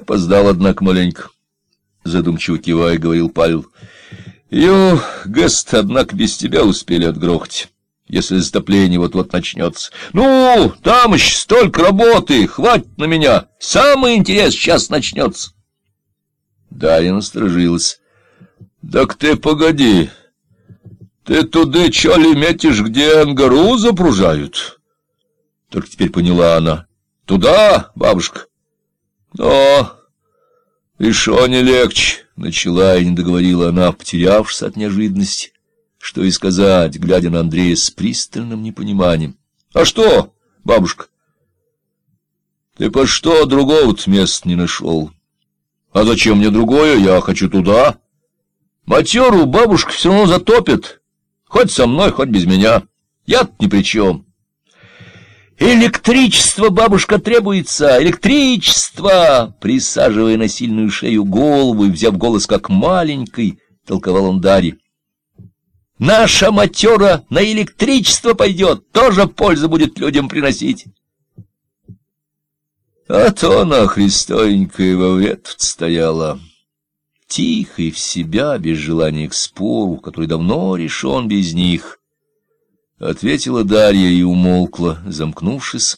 Опоздал, однако, маленько. Задумчиво кивая, говорил Павел. Ю, Гест, однако, без тебя успели отгрохать, если затопление вот-вот начнется. Ну, там еще столько работы, хватит на меня. Самый интерес сейчас начнется. Дарья насторожилась. — Так ты погоди, ты туда чё ли метишь, где ангару запружают? Только теперь поняла она. — Туда, бабушка? — Но... Шо не легче, — начала и не договорила она, потерявшись от неожиданности. Что и сказать, глядя на Андрея с пристальным непониманием. — А что, бабушка? — Ты по что другого-то места не нашел? — А зачем мне другое? Я хочу туда. Матеру бабушка все равно затопит. Хоть со мной, хоть без меня. Я-то ни при чем. «Электричество, бабушка, требуется! Электричество!» Присаживая на сильную шею голову и взяв голос как маленький, толковал он Дарье. «Наша матера на электричество пойдет, тоже пользу будет людям приносить!» А то она, Христовенькая, во вред стояла тихо и в себя, без желания к спору, который давно решен без них. Ответила Дарья и умолкла, замкнувшись,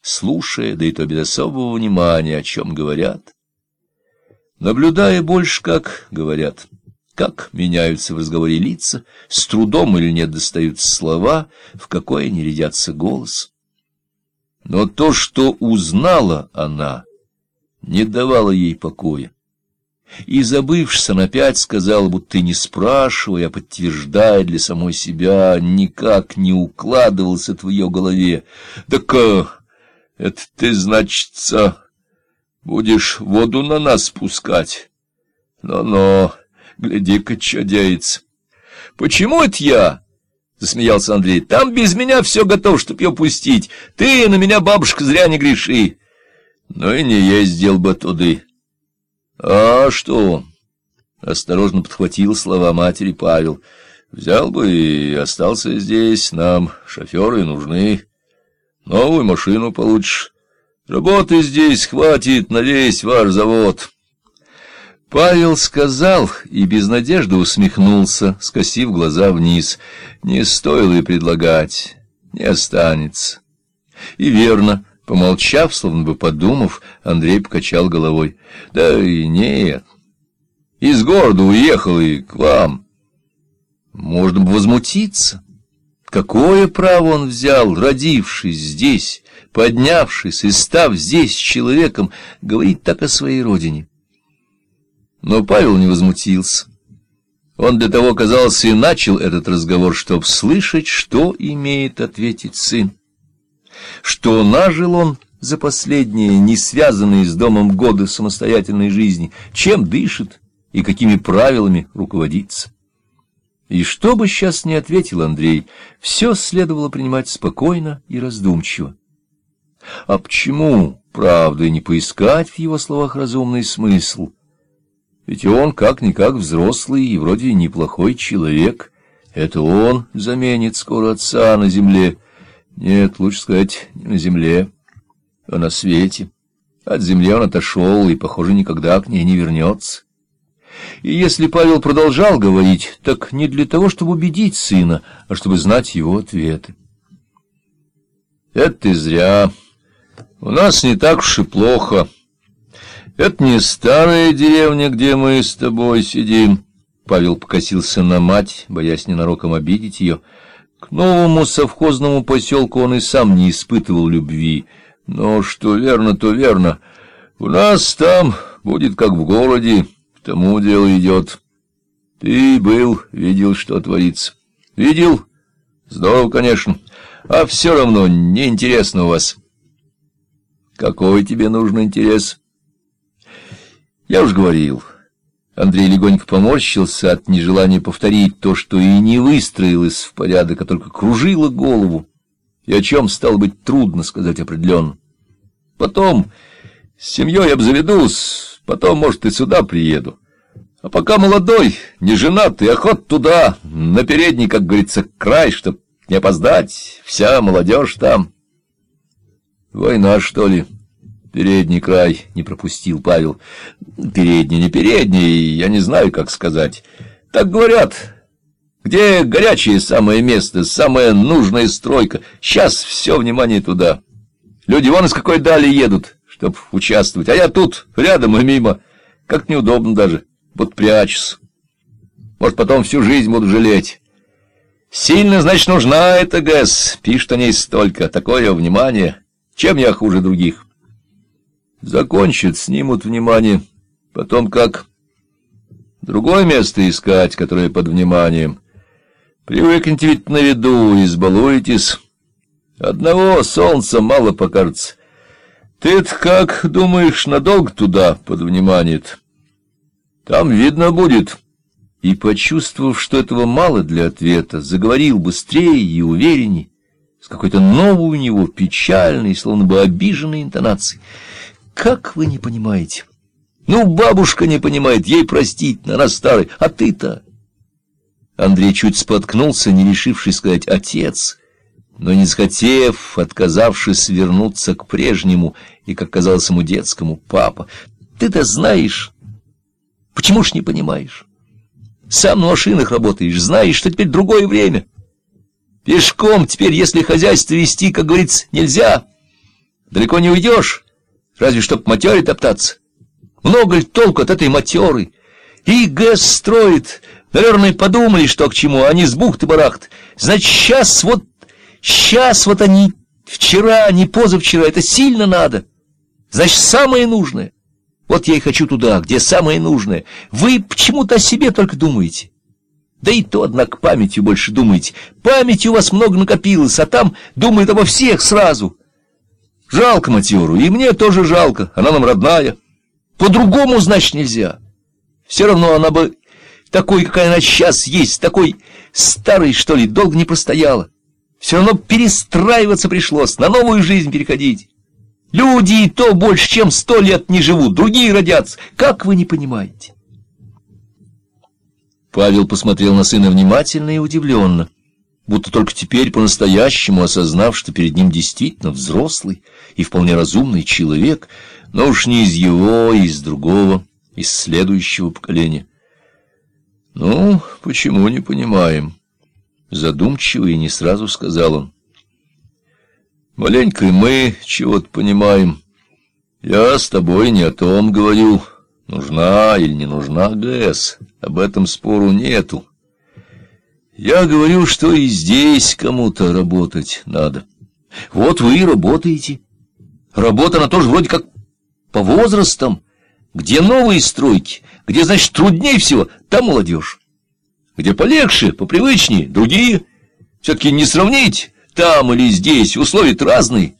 слушая, да и то без особого внимания, о чем говорят. Наблюдая больше, как говорят, как меняются в разговоре лица, с трудом или нет достаются слова, в какое не рядятся голос. Но то, что узнала она, не давало ей покоя. И, забывшись, он опять сказал, будто не спрашивая, а подтверждая для самой себя, никак не укладывался в ее голове. — Так а, это ты, значится, будешь воду на нас спускать? Но-но, гляди-ка, что деется. — Почему это я? — засмеялся Андрей. — Там без меня все готово, чтоб ее пустить. Ты на меня, бабушка, зря не греши. — Ну и не ездил бы туды. — А что? — осторожно подхватил слова матери Павел. — Взял бы и остался здесь, нам шоферы нужны. Новую машину получишь. Работы здесь хватит на весь ваш завод. Павел сказал и без надежды усмехнулся, скосив глаза вниз. Не стоило и предлагать, не останется. И верно, Помолчав, словно бы подумав, Андрей покачал головой. — Да и нет. Из города уехал и к вам. Можно бы возмутиться. Какое право он взял, родившись здесь, поднявшись и став здесь человеком, говорить так о своей родине? Но Павел не возмутился. Он для того, казался, и начал этот разговор, чтобы слышать, что имеет ответить сын что нажил он за последние, не связанные с домом годы самостоятельной жизни, чем дышит и какими правилами руководится. И что бы сейчас ни ответил Андрей, все следовало принимать спокойно и раздумчиво. А почему, правда, не поискать в его словах разумный смысл? Ведь он как-никак взрослый и вроде неплохой человек. Это он заменит скоро отца на земле, нет, лучше сказать, не на земле, а на свете. От земли он отошел и, похоже, никогда к ней не вернется. И если Павел продолжал говорить, так не для того, чтобы убедить сына, а чтобы знать его ответы. Это ты зря. У нас не так уж и плохо. Это не старая деревня, где мы с тобой сидим. Павел покосился на мать, боясь ненароком обидеть ее, — новому совхозному поселку он и сам не испытывал любви. Но что верно, то верно. У нас там будет как в городе, к тому дело идет. Ты был, видел, что творится. Видел? Здорово, конечно. А все равно неинтересно у вас. Какой тебе нужен интерес? Я уж говорил... Андрей легонько поморщился от нежелания повторить то, что и не выстроилось в порядок, а только кружило голову, и о чем стало быть трудно сказать определенно. Потом с семьей обзаведусь, потом, может, и сюда приеду. А пока молодой, не женатый, охот туда, на передний, как говорится, край, чтоб не опоздать, вся молодежь там. Война, что ли? Передний край не пропустил Павел. Передний, не передний, я не знаю, как сказать. Так говорят. Где горячее самое место, самая нужная стройка. Сейчас все внимание туда. Люди вон из какой дали едут, чтобы участвовать. А я тут, рядом и мимо. Как неудобно даже. Вот прячусь. Может, потом всю жизнь буду жалеть. Сильно, значит, нужна эта ГЭС. Пишет о ней столько. Такое внимание. Чем я хуже других? Закончат, снимут внимание. Потом как? Другое место искать, которое под вниманием. Привыкните ведь на виду, избалуетесь. Одного солнца мало покажется. Ты-то как, думаешь, надолго туда под внимание -то? Там видно будет. И, почувствовав, что этого мало для ответа, заговорил быстрее и уверенней, с какой-то новой у него печальной, словно бы обиженной интонацией. Как вы не понимаете? Ну, бабушка не понимает, ей простить, она старый, а ты-то... Андрей чуть споткнулся, не решившись сказать «отец», но не захотев, отказавшись вернуться к прежнему и, как казалось ему, детскому «папа». Ты-то знаешь, почему ж не понимаешь? Сам на машинах работаешь, знаешь, что теперь другое время. Пешком теперь, если хозяйство вести, как говорится, нельзя, далеко не уйдешь». Разве чтоб матере топтаться? Много ли толку от этой матеры? И ГЭС строит. Наверное, подумали, что к чему, они с бухты-барахт. Значит, сейчас вот, сейчас вот они, вчера, не позавчера, это сильно надо. Значит, самое нужное. Вот я и хочу туда, где самое нужное. Вы почему-то о себе только думаете. Да и то, однако, памятью больше думаете. Памяти у вас много накопилось, а там думают обо всех сразу. Жалко матеру, и мне тоже жалко, она нам родная. По-другому, значит, нельзя. Все равно она бы такой, какая она сейчас есть, такой старой, что ли, долго не простояла. Все равно перестраиваться пришлось, на новую жизнь переходить. Люди и то больше, чем сто лет не живут, другие родятся. Как вы не понимаете? Павел посмотрел на сына внимательно и удивленно будто только теперь по-настоящему осознав, что перед ним действительно взрослый и вполне разумный человек, но уж не из его, а из другого, из следующего поколения. «Ну, почему не понимаем?» Задумчиво и не сразу сказал он. «Маленько мы чего-то понимаем. Я с тобой не о том говорю, нужна или не нужна ГЭС. Об этом спору нету. Я говорю, что и здесь кому-то работать надо. Вот вы и работаете. Работа, она тоже вроде как по возрастам. Где новые стройки, где, значит, труднее всего, там молодежь. Где полегче, попривычнее, другие. Все-таки не сравнить там или здесь, условия разные.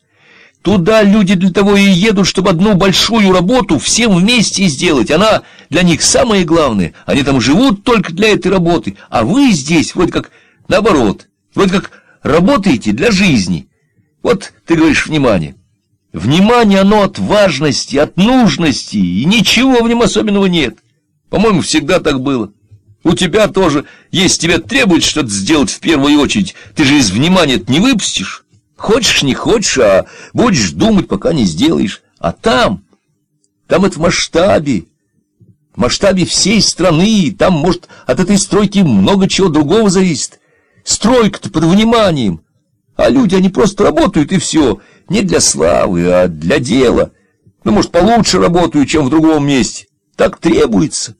Туда люди для того и едут, чтобы одну большую работу всем вместе сделать. Она для них самое главное. Они там живут только для этой работы. А вы здесь вроде как наоборот. Вроде как работаете для жизни. Вот ты говоришь «внимание». Внимание оно от важности, от нужности, и ничего в нем особенного нет. По-моему, всегда так было. У тебя тоже, если тебе требует что-то сделать в первую очередь, ты же из внимания не выпустишь. Хочешь, не хочешь, а будешь думать, пока не сделаешь. А там, там это в масштабе, в масштабе всей страны, там, может, от этой стройки много чего другого зависит. Стройка-то под вниманием, а люди, они просто работают, и все, не для славы, а для дела. Ну, может, получше работают, чем в другом месте. Так требуется.